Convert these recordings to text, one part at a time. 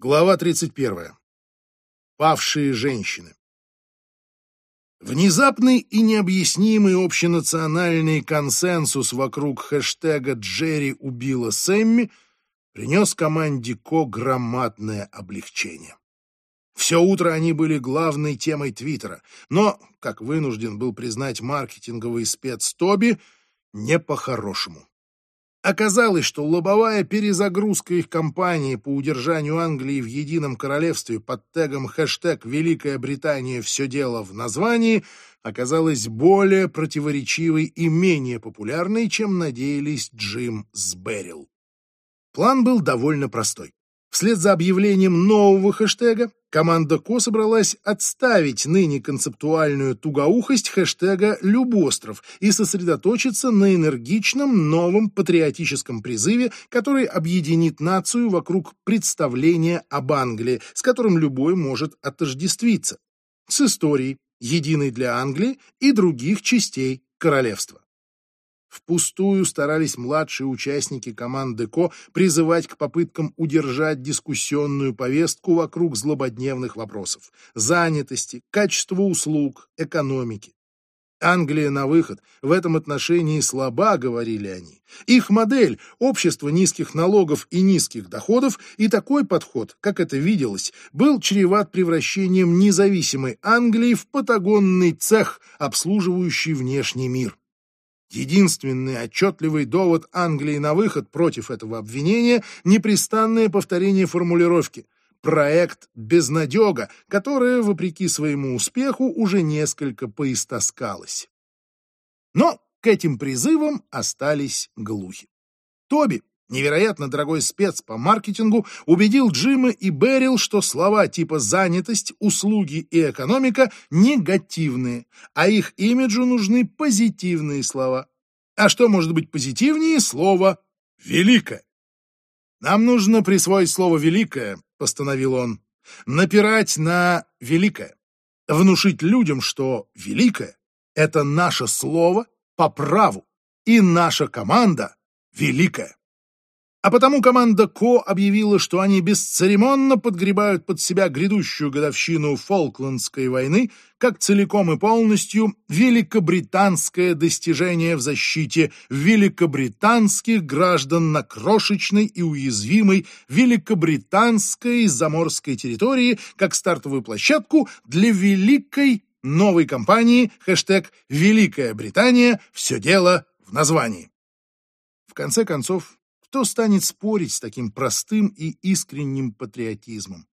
Глава 31. Павшие женщины. Внезапный и необъяснимый общенациональный консенсус вокруг хэштега «Джерри убила Сэмми» принес команде Ко громадное облегчение. Все утро они были главной темой Твиттера, но, как вынужден был признать маркетинговый спец Тоби, не по-хорошему. Оказалось, что лобовая перезагрузка их кампании по удержанию Англии в едином королевстве под тегом хэштег «Великая Британия. Все дело в названии» оказалась более противоречивой и менее популярной, чем надеялись Джим с Беррил. План был довольно простой. Вслед за объявлением нового хэштега команда Ко собралась отставить ныне концептуальную тугоухость хэштега «Любостров» и сосредоточиться на энергичном новом патриотическом призыве, который объединит нацию вокруг представления об Англии, с которым любой может отождествиться, с историей, единой для Англии и других частей королевства. Впустую старались младшие участники команды КО призывать к попыткам удержать дискуссионную повестку вокруг злободневных вопросов – занятости, качества услуг, экономики. Англия на выход в этом отношении слаба, говорили они. Их модель – общество низких налогов и низких доходов, и такой подход, как это виделось, был чреват превращением независимой Англии в патагонный цех, обслуживающий внешний мир. Единственный отчетливый довод Англии на выход против этого обвинения – непрестанное повторение формулировки «проект безнадега», которая, вопреки своему успеху, уже несколько поистаскалась. Но к этим призывам остались глухи. Тоби, невероятно дорогой спец по маркетингу, убедил Джима и Берил, что слова типа «занятость», «услуги» и «экономика» негативные, а их имиджу нужны позитивные слова. А что может быть позитивнее слова «великое»? «Нам нужно присвоить слово «великое», — постановил он, — напирать на «великое», внушить людям, что «великое» — это наше слово по праву, и наша команда великая. А потому команда Ко объявила, что они бесцеремонно подгребают под себя грядущую годовщину Фолклендской войны как целиком и полностью великобританское достижение в защите великобританских граждан на крошечной и уязвимой великобританской заморской территории как стартовую площадку для великой новой кампании хэштег «Великая Британия. Все дело в названии». В конце концов, кто станет спорить с таким простым и искренним патриотизмом?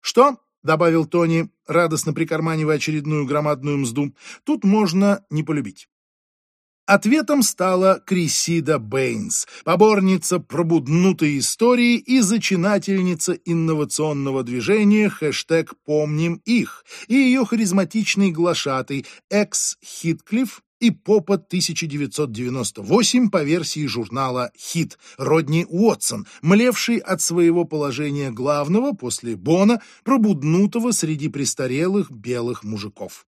«Что?» — добавил Тони, радостно прикарманивая очередную громадную мзду. «Тут можно не полюбить». Ответом стала Крисида Бэйнс, поборница пробуднутой истории и зачинательница инновационного движения хэштег «Помним их» и ее харизматичный глашатый Экс Хитклифф и Попа 1998 по версии журнала «Хит» Родни Уотсон, млевший от своего положения главного после Бона, пробуднутого среди престарелых белых мужиков.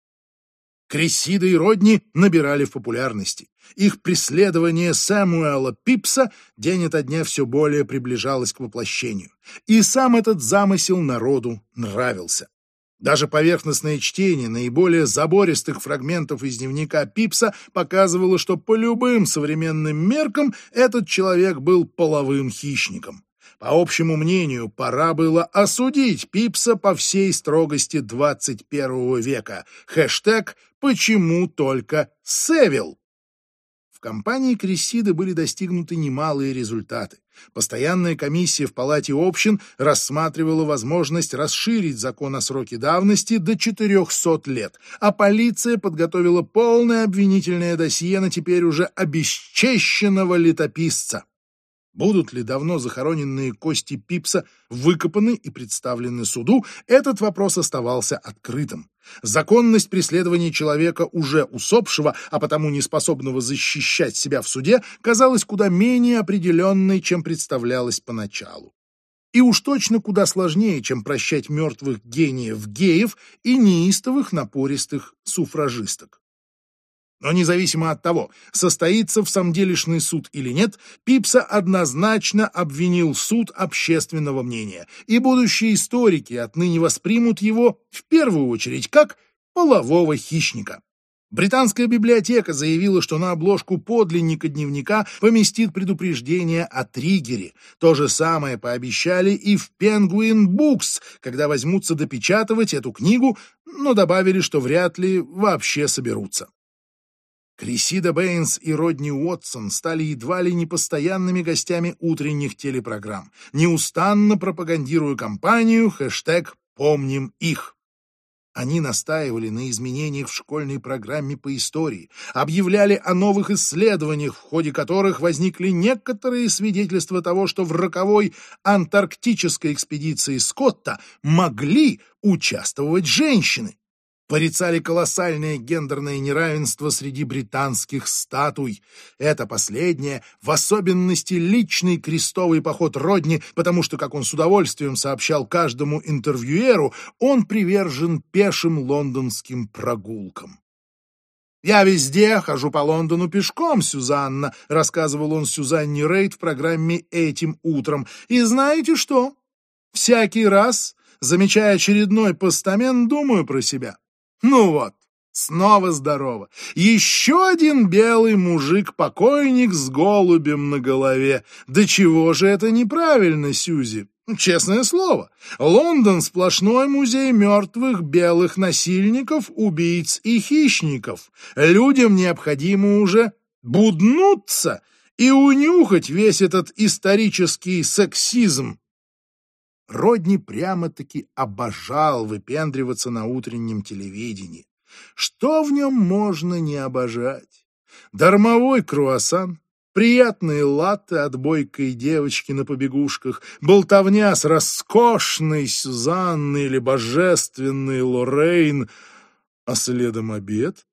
Крессида и Родни набирали в популярности. Их преследование Сэмуэла Пипса день ото дня все более приближалось к воплощению. И сам этот замысел народу нравился. Даже поверхностное чтение наиболее забористых фрагментов из дневника Пипса показывало, что по любым современным меркам этот человек был половым хищником. По общему мнению, пора было осудить Пипса по всей строгости 21 века. Хэштег «Почему только Севил?» Компании Крессиды были достигнуты немалые результаты. Постоянная комиссия в Палате общин рассматривала возможность расширить закон о сроке давности до 400 лет, а полиция подготовила полное обвинительное досье на теперь уже обесчещенного летописца. Будут ли давно захороненные кости Пипса выкопаны и представлены суду, этот вопрос оставался открытым. Законность преследования человека, уже усопшего, а потому не способного защищать себя в суде, казалась куда менее определенной, чем представлялась поначалу. И уж точно куда сложнее, чем прощать мертвых гениев-геев и неистовых напористых суфражисток. Но независимо от того, состоится в самом делешный суд или нет, Пипса однозначно обвинил суд общественного мнения, и будущие историки отныне воспримут его в первую очередь как полового хищника. Британская библиотека заявила, что на обложку подлинника дневника поместит предупреждение о триггере. То же самое пообещали и в Penguin Books, когда возьмутся допечатывать эту книгу, но добавили, что вряд ли вообще соберутся. Крисида Бэйнс и Родни Уотсон стали едва ли не постоянными гостями утренних телепрограмм, неустанно пропагандируя кампанию хэштег «Помним их». Они настаивали на изменениях в школьной программе по истории, объявляли о новых исследованиях, в ходе которых возникли некоторые свидетельства того, что в роковой антарктической экспедиции Скотта могли участвовать женщины порицали колоссальное гендерное неравенство среди британских статуй. Это последнее, в особенности личный крестовый поход Родни, потому что, как он с удовольствием сообщал каждому интервьюеру, он привержен пешим лондонским прогулкам. «Я везде хожу по Лондону пешком, Сюзанна», — рассказывал он Сюзанне Рейд в программе «Этим утром». «И знаете что? Всякий раз, замечая очередной постамент, думаю про себя. Ну вот, снова здорово. Еще один белый мужик-покойник с голубем на голове. Да чего же это неправильно, Сюзи? Честное слово, Лондон — сплошной музей мертвых белых насильников, убийц и хищников. Людям необходимо уже буднуться и унюхать весь этот исторический сексизм, Родни прямо-таки обожал выпендриваться на утреннем телевидении. Что в нем можно не обожать? Дармовой круассан, приятные латте от бойкой девочки на побегушках, болтовня с роскошной Сюзанной или божественной Лоррейн, а следом обед.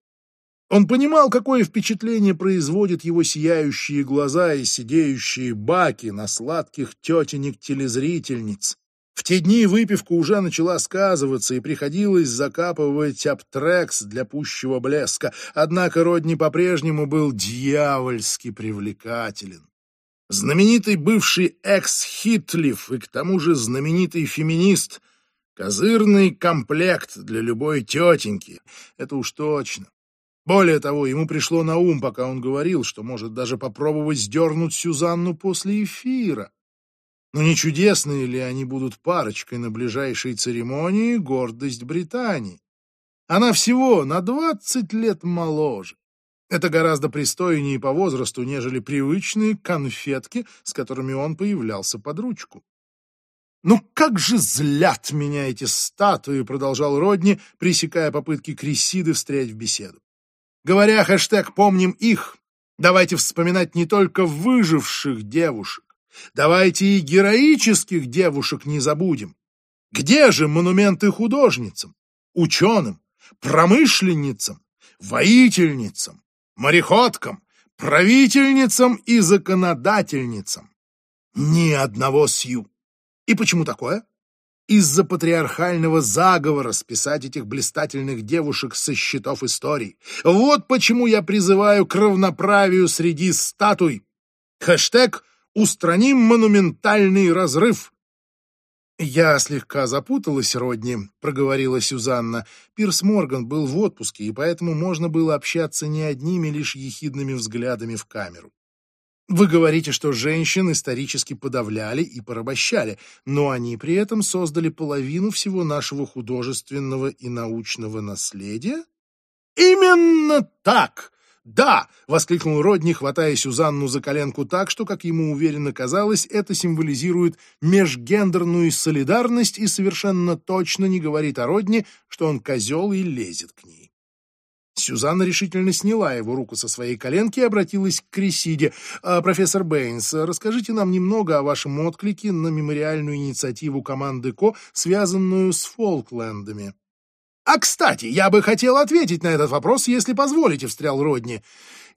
Он понимал, какое впечатление производят его сияющие глаза и сидеющие баки на сладких тетенек-телезрительниц. В те дни выпивка уже начала сказываться, и приходилось закапывать аптрекс для пущего блеска, однако Родни по-прежнему был дьявольски привлекателен. Знаменитый бывший экс-хитлив и к тому же знаменитый феминист — козырный комплект для любой тетеньки, это уж точно. Более того, ему пришло на ум, пока он говорил, что может даже попробовать сдернуть Сюзанну после эфира. Но не чудесные ли они будут парочкой на ближайшей церемонии гордость Британии? Она всего на двадцать лет моложе. Это гораздо пристойнее по возрасту, нежели привычные конфетки, с которыми он появлялся под ручку. «Ну как же злят меня эти статуи!» — продолжал Родни, пресекая попытки Крисиды встрять в беседу. Говоря хэштег «Помним их», давайте вспоминать не только выживших девушек, Давайте и героических девушек не забудем. Где же монументы художницам, ученым, промышленницам, воительницам, мореходкам, правительницам и законодательницам? Ни одного сью. И почему такое? Из-за патриархального заговора списать этих блистательных девушек со счетов истории. Вот почему я призываю к равноправию среди статуй. Хэштег Устраним монументальный разрыв!» «Я слегка запуталась, Родни», — проговорила Сюзанна. Пирс Морган был в отпуске, и поэтому можно было общаться не одними лишь ехидными взглядами в камеру. Вы говорите, что женщин исторически подавляли и порабощали, но они при этом создали половину всего нашего художественного и научного наследия? Именно так! «Да!» — воскликнул Родни, хватая Сюзанну за коленку так, что, как ему уверенно казалось, это символизирует межгендерную солидарность и совершенно точно не говорит о Родни, что он козел и лезет к ней. Сюзанна решительно сняла его руку со своей коленки и обратилась к Крисиде. «А, «Профессор Бэйнс, расскажите нам немного о вашем отклике на мемориальную инициативу команды КО, связанную с Фолклендами». «А, кстати, я бы хотел ответить на этот вопрос, если позволите», — встрял Родни.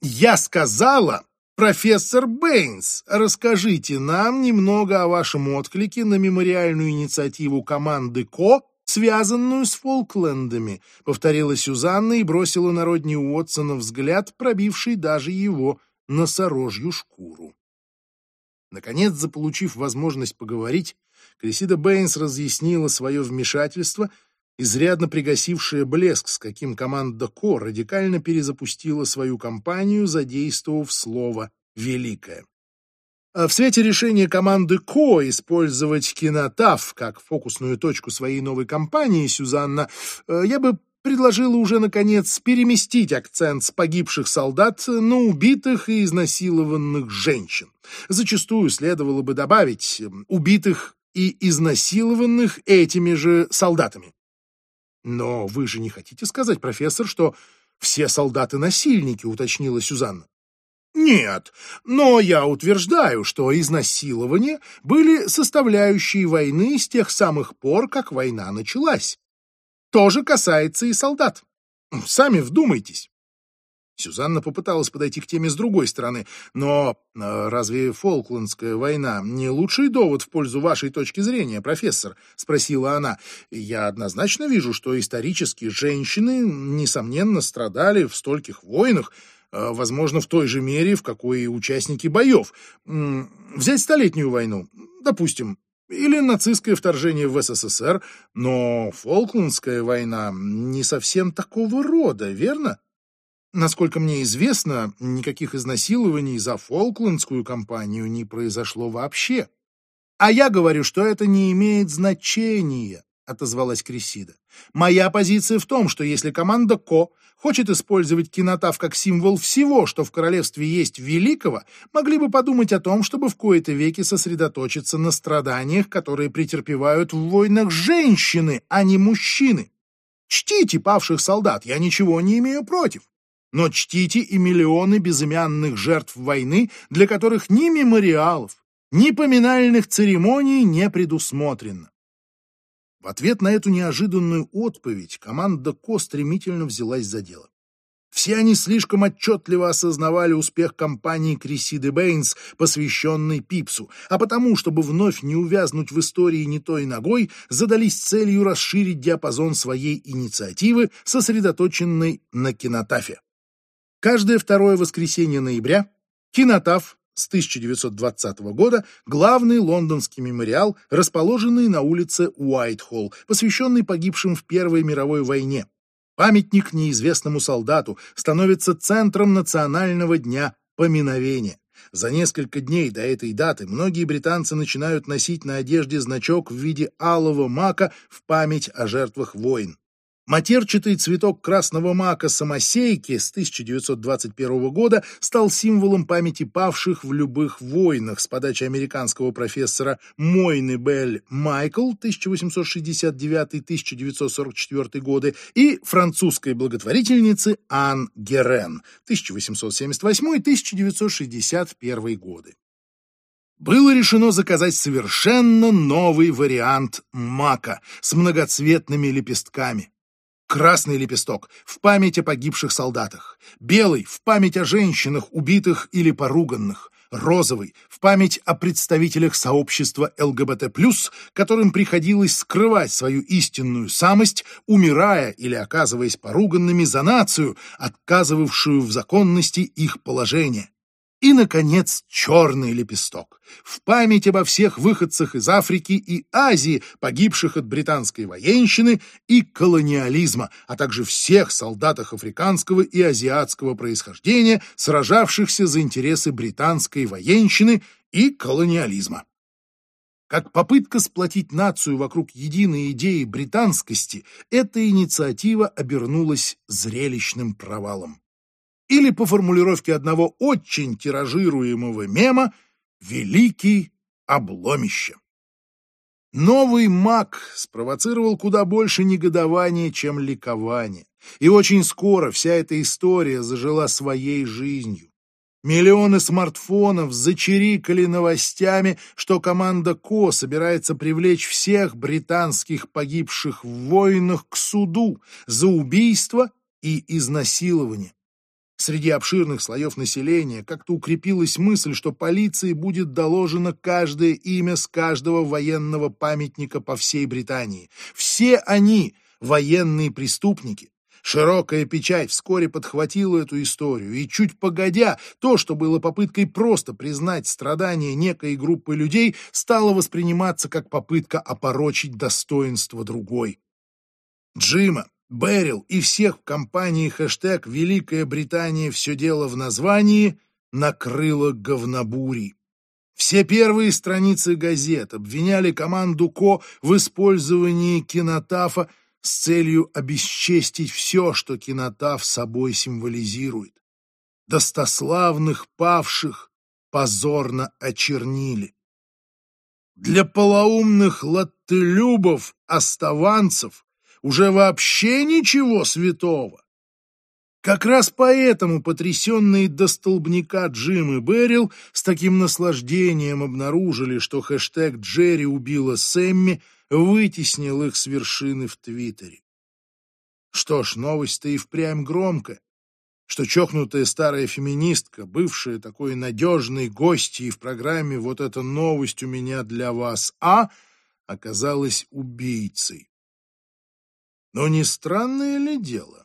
«Я сказала, профессор Бэйнс, расскажите нам немного о вашем отклике на мемориальную инициативу команды КО связанную с Фолклендами, повторила Сюзанна и бросила на Родни Уотсона взгляд, пробивший даже его носорожью шкуру. Наконец, заполучив возможность поговорить, Крисида Бэйнс разъяснила свое вмешательство, изрядно пригасившее блеск, с каким команда Ко радикально перезапустила свою кампанию, задействовав слово «великое». А в свете решения команды Ко использовать кинотав как фокусную точку своей новой кампании, Сюзанна, э, я бы предложила уже, наконец, переместить акцент с погибших солдат на убитых и изнасилованных женщин. Зачастую следовало бы добавить эм, убитых и изнасилованных этими же солдатами. Но вы же не хотите сказать, профессор, что все солдаты насильники, уточнила Сюзанна. Нет, но я утверждаю, что изнасилования были составляющей войны с тех самых пор, как война началась. То же касается и солдат. Сами вдумайтесь. Сюзанна попыталась подойти к теме с другой стороны, но э, разве Фолклендская война не лучший довод в пользу вашей точки зрения, профессор? спросила она. Я однозначно вижу, что исторически женщины несомненно страдали в стольких войнах, э, возможно, в той же мере, в какой и участники боев. Взять столетнюю войну, допустим, или нацистское вторжение в СССР, но Фолклендская война не совсем такого рода, верно? Насколько мне известно, никаких изнасилований за Фолклендскую кампанию не произошло вообще. А я говорю, что это не имеет значения, отозвалась Крисида. Моя позиция в том, что если команда Ко хочет использовать кинотав как символ всего, что в королевстве есть великого, могли бы подумать о том, чтобы в кои-то веки сосредоточиться на страданиях, которые претерпевают в войнах женщины, а не мужчины. Чтите павших солдат, я ничего не имею против но чтите и миллионы безымянных жертв войны, для которых ни мемориалов, ни поминальных церемоний не предусмотрено. В ответ на эту неожиданную отповедь команда Ко стремительно взялась за дело. Все они слишком отчетливо осознавали успех кампании Крисиды Бэйнс, посвященной Пипсу, а потому, чтобы вновь не увязнуть в истории не той ногой, задались целью расширить диапазон своей инициативы, сосредоточенной на кинотафе. Каждое второе воскресенье ноября Кинотаф с 1920 года главный лондонский мемориал, расположенный на улице Уайтхолл, посвященный погибшим в Первой мировой войне. Памятник неизвестному солдату становится центром национального дня поминовения. За несколько дней до этой даты многие британцы начинают носить на одежде значок в виде алого мака в память о жертвах войн. Матерчатый цветок красного мака самосейки с 1921 года стал символом памяти павших в любых войнах с подачи американского профессора Мойны Бель Майкл 1869-1944 годы и французской благотворительницы Ан Герен 1878-1961 годы. Было решено заказать совершенно новый вариант мака с многоцветными лепестками. Красный лепесток в память о погибших солдатах, белый в память о женщинах, убитых или поруганных, розовый в память о представителях сообщества ЛГБТ+, которым приходилось скрывать свою истинную самость, умирая или оказываясь поруганными за нацию, отказывавшую в законности их положения. И, наконец, черный лепесток. В память обо всех выходцах из Африки и Азии, погибших от британской военщины и колониализма, а также всех солдатах африканского и азиатского происхождения, сражавшихся за интересы британской военщины и колониализма. Как попытка сплотить нацию вокруг единой идеи британскости, эта инициатива обернулась зрелищным провалом или, по формулировке одного очень тиражируемого мема, «Великий обломище». Новый маг спровоцировал куда больше негодования, чем ликования. И очень скоро вся эта история зажила своей жизнью. Миллионы смартфонов зачирикали новостями, что команда Ко собирается привлечь всех британских погибших в войнах к суду за убийство и изнасилование. Среди обширных слоев населения как-то укрепилась мысль, что полиции будет доложено каждое имя с каждого военного памятника по всей Британии. Все они — военные преступники. Широкая печать вскоре подхватила эту историю, и чуть погодя, то, что было попыткой просто признать страдания некой группы людей, стало восприниматься как попытка опорочить достоинство другой. Джима, Берил и всех в компании хэштег «Великая Британия. Все дело в названии» накрыло говнобурей. Все первые страницы газет обвиняли команду Ко в использовании кинотафа с целью обесчестить все, что кинотаф собой символизирует. Достославных павших позорно очернили. Для полоумных латтелюбов, оставанцев, уже вообще ничего святого. Как раз поэтому потрясенные до столбняка Джим и Берил с таким наслаждением обнаружили, что хэштег «Джерри убила Сэмми» вытеснил их с вершины в Твиттере. Что ж, новость-то и впрямь громкая, что чокнутая старая феминистка, бывшая такой надежной гостьей в программе «Вот эта новость у меня для вас, а» оказалась убийцей. Но не странное ли дело?